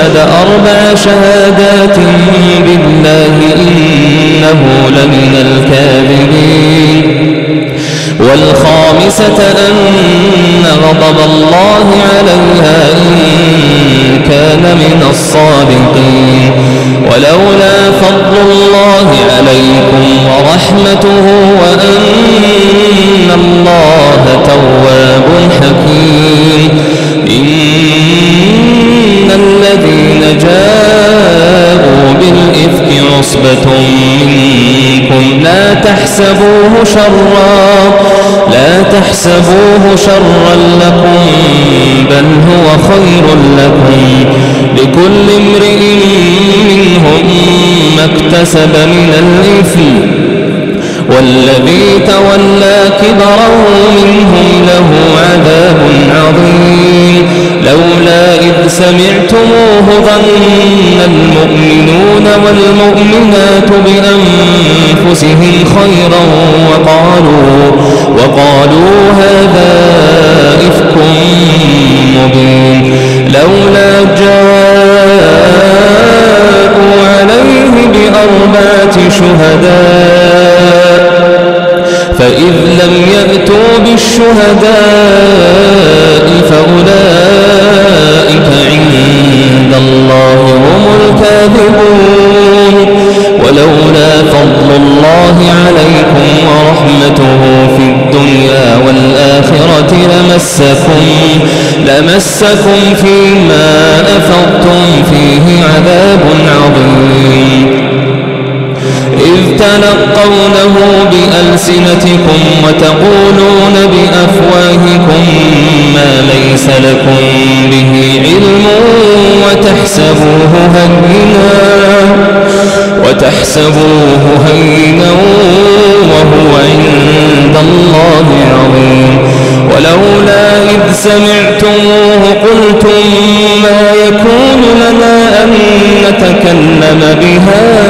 تشهد أربع شهادات بالله إنه لمن الكاذبين. والخامسة أن غضب الله عليها إن كان من الصادقين. ولولا فضل الله عليكم ورحمته وأن الله جاءوا بالإفك عصبة منكم. لا تحسبوه شرا لا تحسبوه شرا لكم بل هو خير لكم. لكل امرئ منهم ما اكتسب من الإثم والذي تولى سمعتموه ظن المؤمنون والمؤمنات بأنفسهم خيرا وقالوا, وقالوا هذا إفك مبين لولا جاءوا عليه بأربعة شهداء فإذ لم يأتوا بالشهداء فأولئك عند الله هم الكاذبون. ولولا فضل الله عليكم ورحمته في الدنيا والآخرة لمسكم, لمسكم فيما أفضتم فيه عذاب عظيم. إذ تلقونه بألسنتكم وتقولون بأفواهكم ما ليس لكم به علم وتحسبوه هينا وتحسبوه هينا وهو عند الله عظيم ولولا إذ سمعتموه قلتم ما يكون لنا أن نتكلم بهذا